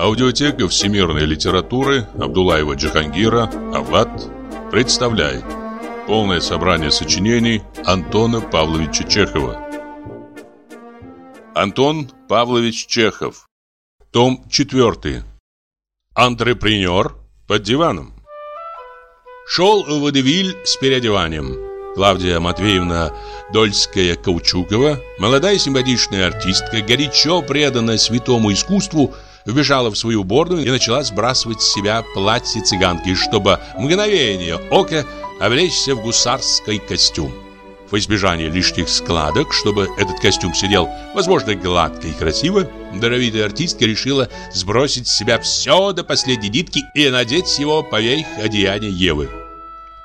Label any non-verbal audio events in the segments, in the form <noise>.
Аудиотека всемирной литературы Абдулаева Джахангира «Авлад» представляет полное собрание сочинений Антона Павловича Чехова. Антон Павлович Чехов. Том 4. Антрепренер под диваном. Шел Водевиль с переодеванием. Клавдия Матвеевна Дольская-Каучукова, молодая симпатичная артистка, горячо преданная святому искусству, вбежала в свою уборную и начала сбрасывать с себя платье цыганки, чтобы мгновение ока облечься в гусарский костюм. В избежание лишних складок, чтобы этот костюм сидел, возможно, гладко и красиво, даровитая артистка решила сбросить с себя все до последней нитки и надеть его поверх одеяния Евы.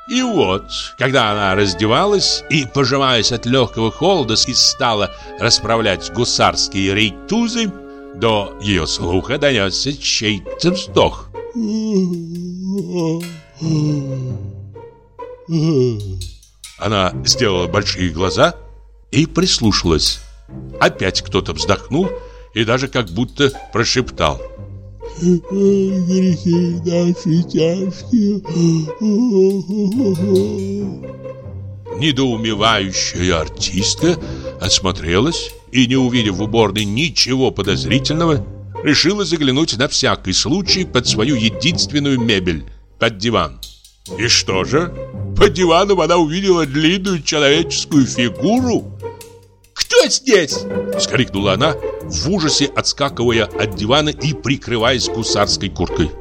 И вот, когда она раздевалась и, пожимаясь от легкого холода, и стала расправлять гусарские рейтузы, до ее слуха донесся чей-то вздох. Она сделала большие глаза и прислушалась. Опять кто-то вздохнул и даже как будто прошептал. «Грехи наши тяжкие». Недоумевающая артистка осмотрелась и, не увидев в уборной ничего подозрительного, решила заглянуть на всякий случай под свою единственную мебель – под диван. И что же? Под диваном она увидела длинную человеческую фигуру. «Кто здесь?» – вскрикнула она, в ужасе отскакивая от дивана и прикрываясь гусарской курткой.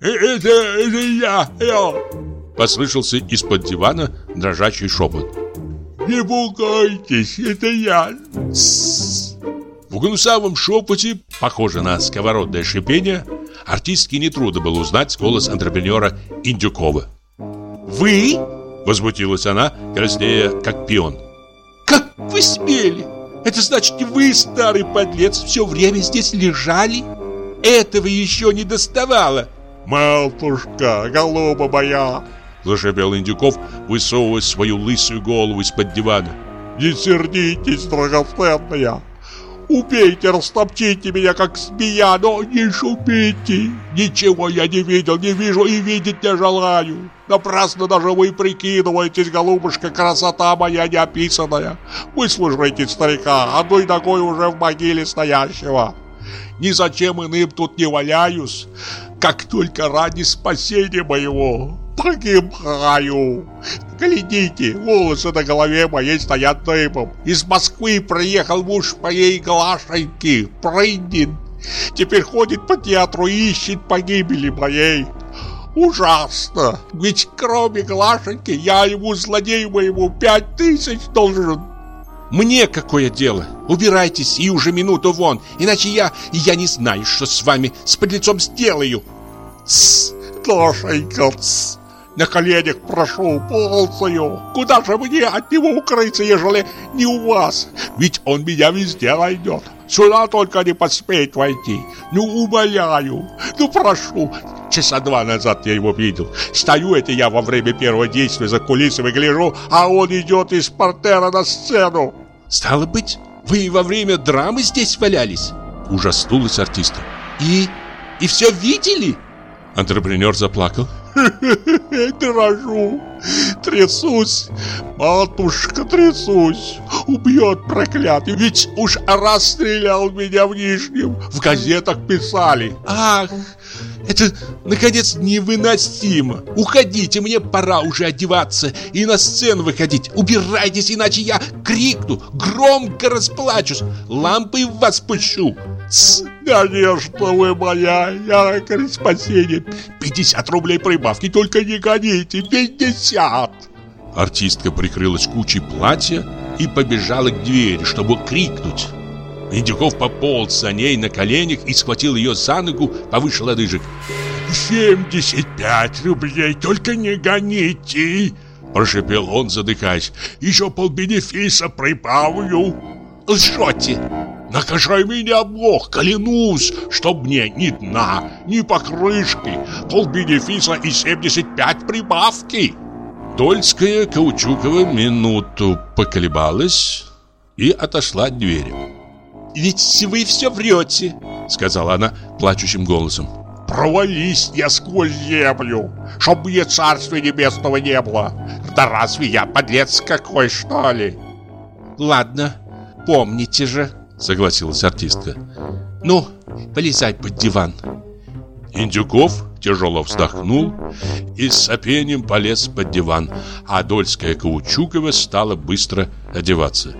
«Э, «Это, это я, я!» Послышался из-под дивана дрожащий шепот. «Не пугайтесь, это я!» В гнусавом шепоте, похоже на сковородное шипение, артистке нетрудно было узнать голос антрепренера Индюкова. «Вы?» – возмутилась она, краснея как пион. «Как вы смели? Это значит, вы, старый подлец, все время здесь лежали? Этого еще не доставало!» «Матушка, голуба моя!» Зашипел Индюков, высовывая свою лысую голову из-под дивана. «Не сердитесь, драгоценная! Убейте, растопчите меня, как змея, но не шумите! Ничего я не видел, не вижу и видеть не желаю! Напрасно даже вы прикидываетесь, голубушка, красота моя неописанная! Выслушайте старика, одной ногой уже в могиле стоящего! Ни зачем иным тут не валяюсь, как только ради спасения моего!» Погибаю. Глядите, волосы на голове моей стоят дыбом. Из Москвы приехал муж моей Глашеньки, Прындин. Теперь ходит по театру и ищет погибели моей. Ужасно, ведь кроме Глашеньки я ему, злодею моему, пять тысяч должен. Мне какое дело? Убирайтесь и уже минуту вон, иначе я, я не знаю, что с вами, с подлецом сделаю. Тссс, Глашенька, тссс. На коленях прошу, ползаю. Куда же мне от него укрыться, ежели не у вас? Ведь он меня везде найдет. Сюда только не посмеет войти. Ну, умоляю, ну прошу. Часа два назад я его видел. Стою это я во время первого действия за кулисами гляжу, а он идет из портера на сцену. Стало быть, вы во время драмы здесь валялись? Ужаснулась артистка. И... и все видели? Антрепренер заплакал. <laughs> Дрожу, трясусь, матушка, трясусь. Убьет проклятый, ведь уж расстрелял меня в Нижнем. В газетах писали. Ах, это, наконец, невыносимо. Уходите, мне пора уже одеваться и на сцену выходить. Убирайтесь, иначе я крикну, громко расплачусь, лампой в вас пущу. Конечно, вы моя, я спасение. 50 рублей прибавки, только не гоните, 50. Артистка прикрылась кучей платья и побежала к двери, чтобы крикнуть. Индюков пополз за ней на коленях и схватил ее за ногу повыше лодыжек. «75 рублей, только не гоните!» Прошепел он, задыхаясь. «Еще полбенефиса прибавлю!» «Лжете!» Накажи меня, Бог, клянусь, чтоб мне ни дна, ни покрышки, полбенефиса и 75 прибавки. Дольская Каучукова минуту поколебалась и отошла от двери. «Ведь вы все врете!» сказала она плачущим голосом. Провались я сквозь землю, чтоб мне царствия небесного не было. Да разве я подлец какой, что ли? Ладно, помните же, согласилась артистка. Ну, полезай под диван. Индюков тяжело вздохнул и с сопением полез под диван, а Дольская Каучукова стала быстро одеваться.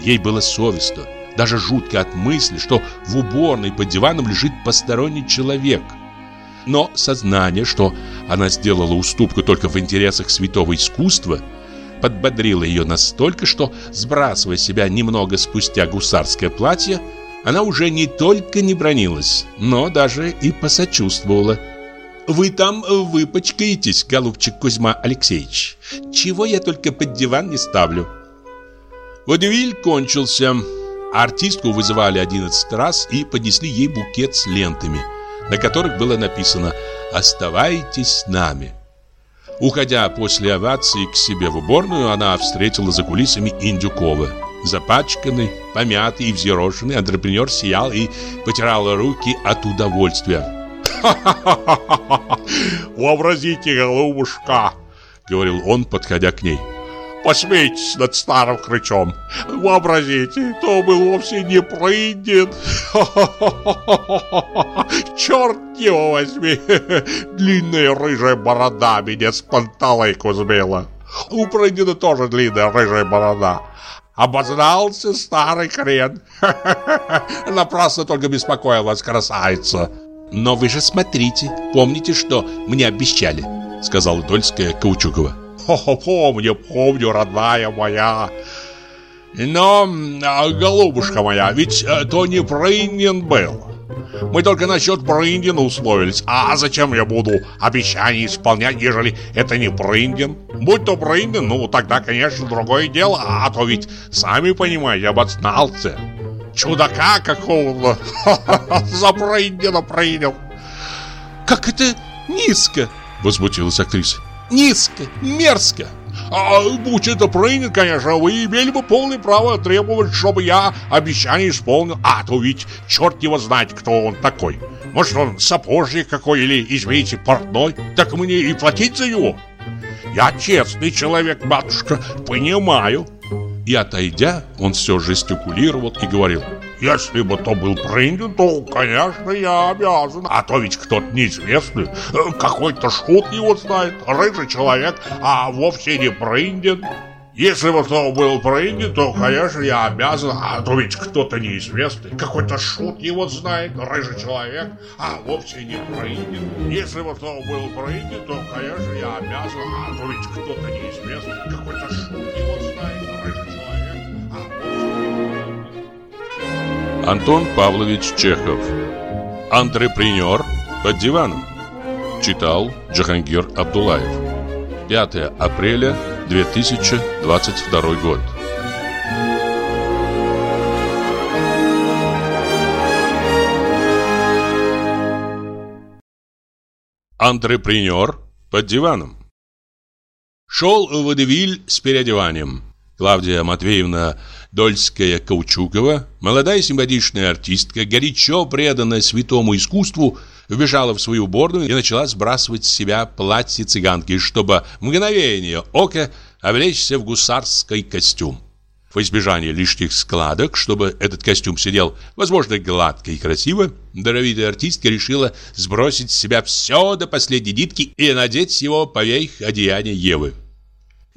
Ей было совестно, даже жутко от мысли, что в уборной под диваном лежит посторонний человек. Но сознание, что она сделала уступку только в интересах святого искусства, подбодрило ее настолько, что, сбрасывая себя немного спустя гусарское платье, она уже не только не бронилась, но даже и посочувствовала. «Вы там выпачкаетесь, голубчик Кузьма Алексеевич. Чего я только под диван не ставлю». Водевиль кончился. Артистку вызывали 11 раз и поднесли ей букет с лентами, на которых было написано «Оставайтесь с нами». Уходя после овации к себе в уборную, она встретила за кулисами Индюкова. Запачканный, помятый и взъерошенный антрепренер сиял и потирал руки от удовольствия. «Ха-ха-ха! <laughs> Вообразите, голубушка!» — говорил он, подходя к ней. Посмейтесь над старым хрычом. Вообразите, то был вовсе не прыгнет. <laughs> Черт его возьми! Длинная рыжая борода меня с панталыку сбила. У Прыгнина тоже длинная рыжая борода. Обознался старый хрен. <laughs> Напрасно только беспокоил вас, красавица. Но вы же смотрите, помните, что мне обещали, сказала Дольская Каучукова. Помню, помню, родная моя. Но, а, голубушка моя, ведь э, то не Брейнин был. Мы только насчет Брейндина условились. А зачем я буду обещания исполнять, ежели это не Брейндин? Будь то Брейндин, ну тогда, конечно, другое дело. А то ведь, сами понимаете, обознался. Чудака какого-то <laughs> за Брейндина принял. Как это низко, возмутилась актриса. Низко, мерзко. А будь это принят, конечно, вы имели бы полное право требовать, чтобы я обещание исполнил. А то ведь черт его знает, кто он такой. Может, он сапожник какой или, извините, портной. Так мне и платить за него. Я честный человек, матушка, понимаю. И отойдя, он все жестикулировал и говорил – если бы то был принят, то, конечно, я обязан. А то ведь кто-то неизвестный, э, какой-то шут его знает, рыжий человек, а вовсе не принят. Если бы то был принят, то, конечно, я обязан, а то ведь кто-то неизвестный, какой-то шут его знает, рыжий человек, а вовсе не принят. Если бы то был принят, то, конечно, я обязан, а то ведь кто-то неизвестный, какой-то шут Антон Павлович Чехов. Антрепренер под диваном Читал Джахангир Абдулаев. 5 апреля 2022 год Антрепренер под диваном Шел водевиль с переодеванием Клавдия Матвеевна Дольская-Каучукова, молодая симпатичная артистка, горячо преданная святому искусству, вбежала в свою уборную и начала сбрасывать с себя платье цыганки, чтобы мгновение ока облечься в гусарский костюм. В избежание лишних складок, чтобы этот костюм сидел, возможно, гладко и красиво, даровитая артистка решила сбросить с себя все до последней нитки и надеть его поверх одеяния Евы.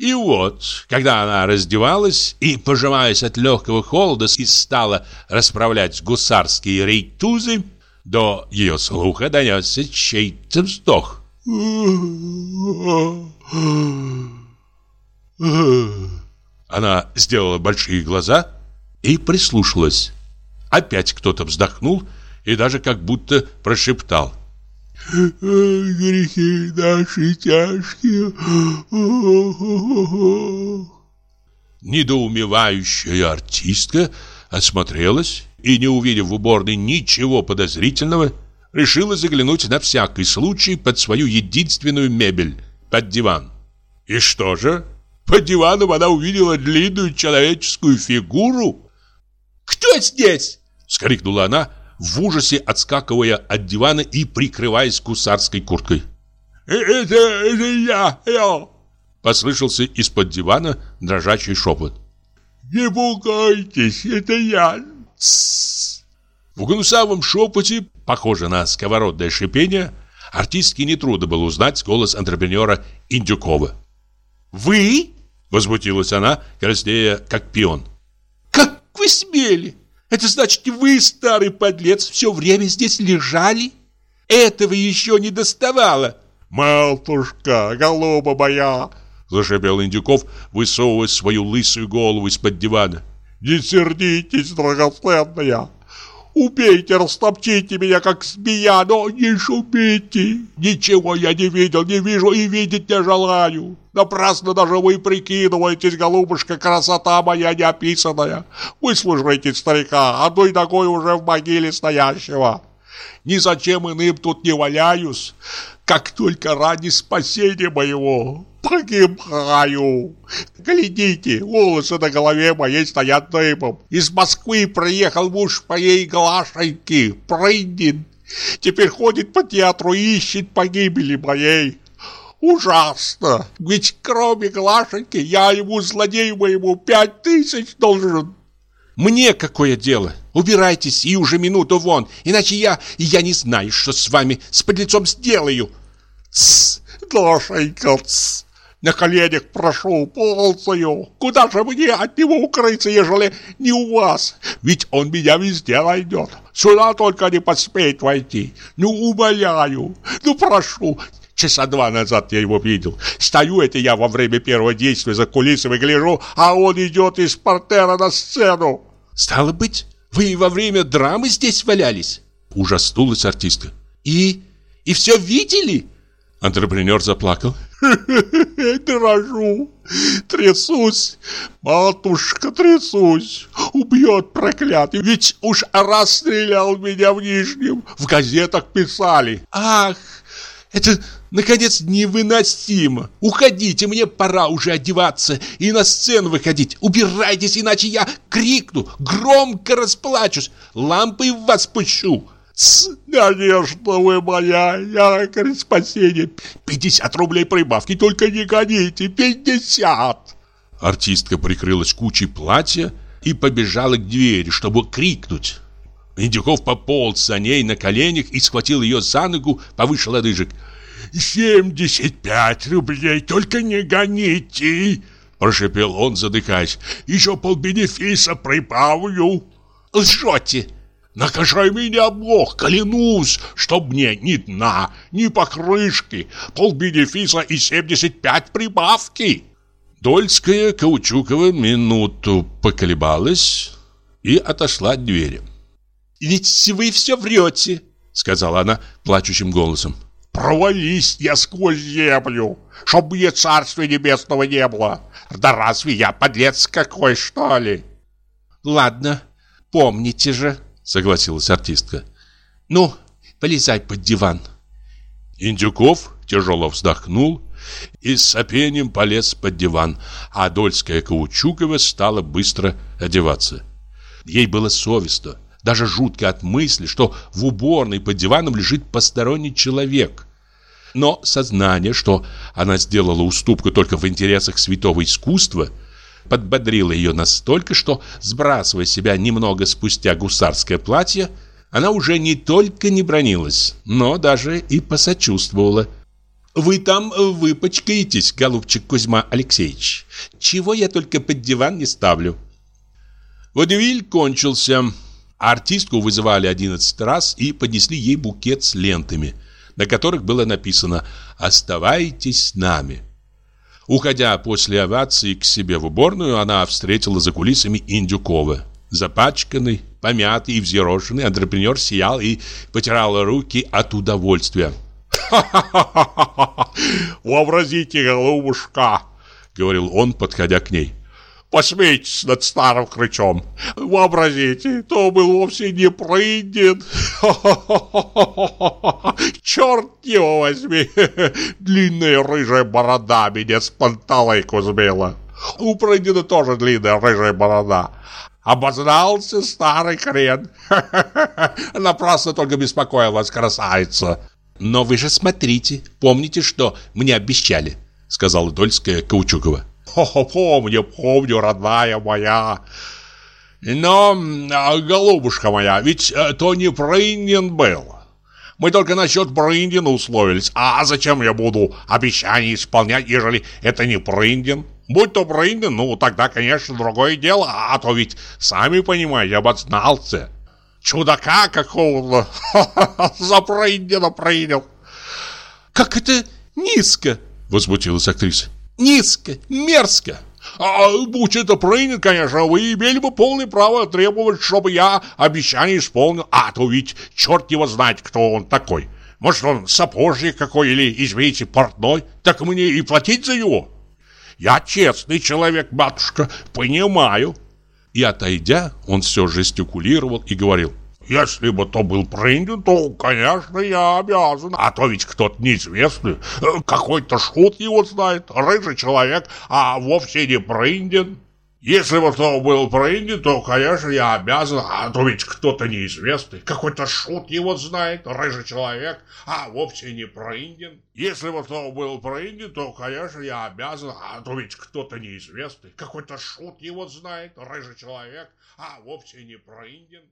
И вот, когда она раздевалась и, пожимаясь от легкого холода, и стала расправлять гусарские рейтузы, до ее слуха донесся чей-то вздох. Она сделала большие глаза и прислушалась. Опять кто-то вздохнул и даже как будто прошептал грехи наши тяжкие. Недоумевающая артистка осмотрелась и, не увидев в уборной ничего подозрительного, решила заглянуть на всякий случай под свою единственную мебель, под диван. И что же? Под диваном она увидела длинную человеческую фигуру. «Кто здесь?» — скрикнула она, в ужасе отскакивая от дивана и прикрываясь гусарской курткой. «Э, «Это, это я, я!» Послышался из-под дивана дрожащий шепот. «Не пугайтесь, это я!» В гнусавом шепоте, похоже на сковородное шипение, артистке нетрудно было узнать голос антрепренера Индюкова. «Вы?» — возмутилась она, краснея как пион. «Как вы смели? Это значит, вы, старый подлец, все время здесь лежали? Этого еще не доставало!» «Матушка, голуба моя!» — зашипел Индюков, высовывая свою лысую голову из-под дивана. «Не сердитесь, драгоценная! Убейте, растопчите меня, как змея, но не шумите. Ничего я не видел, не вижу и видеть не желаю. Напрасно даже вы прикидываетесь, голубушка, красота моя неописанная. Выслушайте старика, одной ногой уже в могиле стоящего. Ни зачем иным тут не валяюсь, как только ради спасения моего погибаю. Глядите, волосы на голове моей стоят дыбом. Из Москвы приехал муж моей Глашеньки, Прыгнин. Теперь ходит по театру и ищет погибели моей. Ужасно! Ведь кроме Глашеньки я ему, злодею моему, пять тысяч должен. Мне какое дело? Убирайтесь и уже минуту вон, иначе я, я не знаю, что с вами, с подлецом сделаю. Тсс, Глашенька, тсс. На коленях прошу, ползаю. Куда же мне от него укрыться, ежели не у вас? Ведь он меня везде найдет. Сюда только не посмеет войти. Ну, умоляю, ну, прошу. Часа два назад я его видел. Стою это я во время первого действия за кулисами гляжу, а он идет из портера на сцену. Стало быть, вы во время драмы здесь валялись? Ужаснулась артистка. И... и все видели? Антрепренер заплакал. <laughs> Дрожу, трясусь, матушка, трясусь. Убьет проклятый, ведь уж раз стрелял меня в Нижнем, в газетах писали. Ах, это, наконец, невыносимо. Уходите, мне пора уже одеваться и на сцену выходить. Убирайтесь, иначе я крикну, громко расплачусь, лампой в вас пущу. Конечно, вы моя, якорь спасения. 50 рублей прибавки, только не гоните, 50. Артистка прикрылась кучей платья и побежала к двери, чтобы крикнуть. Индюков пополз за ней на коленях и схватил ее за ногу повыше лодыжек. «Семьдесят пять рублей, только не гоните!» Прошепел он, задыхаясь. «Еще полбенефиса прибавлю!» «Лжете!» Накажай меня, Бог, клянусь, чтоб мне ни дна, ни покрышки, полбенефиса и 75 прибавки. Дольская Каучукова минуту поколебалась и отошла от двери. «Ведь вы все врете», — сказала она плачущим голосом. «Провались я сквозь землю, чтоб мне царствия небесного не было. Да разве я подлец какой, что ли?» «Ладно, помните же», согласилась артистка. Ну, полезай под диван. Индюков тяжело вздохнул и с сопением полез под диван, а Дольская Каучукова стала быстро одеваться. Ей было совестно, даже жутко от мысли, что в уборной под диваном лежит посторонний человек. Но сознание, что она сделала уступку только в интересах святого искусства – подбодрила ее настолько, что, сбрасывая себя немного спустя гусарское платье, она уже не только не бронилась, но даже и посочувствовала. «Вы там выпачкаетесь, голубчик Кузьма Алексеевич. Чего я только под диван не ставлю». Водевиль кончился. Артистку вызывали одиннадцать раз и поднесли ей букет с лентами, на которых было написано «Оставайтесь с нами». Уходя после овации к себе в уборную, она встретила за кулисами Индюкова. Запачканный, помятый и взъерошенный антрепренер сиял и потирал руки от удовольствия. «Ха-ха-ха! Вообразите, голубушка!» — говорил он, подходя к ней. Посмейтесь над старым крычом. Вообразите, то был вовсе не Прыдин. <laughs> Черт его возьми. <laughs> Длинная рыжая борода меня с панталыку сбила. У Прыдина тоже длинная рыжая борода. Обознался старый хрен. <laughs> Напрасно только беспокоил вас, красавица. Но вы же смотрите, помните, что мне обещали, сказала Дольская Каучукова. Помню, помню, родная моя. Но, а, голубушка моя, ведь э, то не Брындин был. Мы только насчет Брындина условились. А зачем я буду обещания исполнять, ежели это не Брындин? Будь то Брындин, ну тогда, конечно, другое дело. А то ведь, сами понимаете, обознался. Чудака какого-то <laughs> за Брындина принял. Как это низко, возмутилась актриса. Низко, мерзко. А, будь это принято, конечно, вы имели бы полное право требовать, чтобы я обещание исполнил. А то ведь черт его знает, кто он такой. Может, он сапожник какой или, извините, портной. Так мне и платить за него. Я честный человек, матушка, понимаю. И отойдя, он все жестикулировал и говорил. Если бы то был принят, то, конечно, я обязан. А то ведь кто-то неизвестный, э, какой-то шут его знает, рыжий человек, а вовсе не принят. Если бы то был принят, то, конечно, я обязан, а то ведь кто-то неизвестный, какой-то шут его знает, рыжий человек, а вовсе не принят. Если бы то был принят, то, конечно, я обязан, а то ведь кто-то неизвестный, какой-то шут его знает, рыжий человек, а вовсе не принят.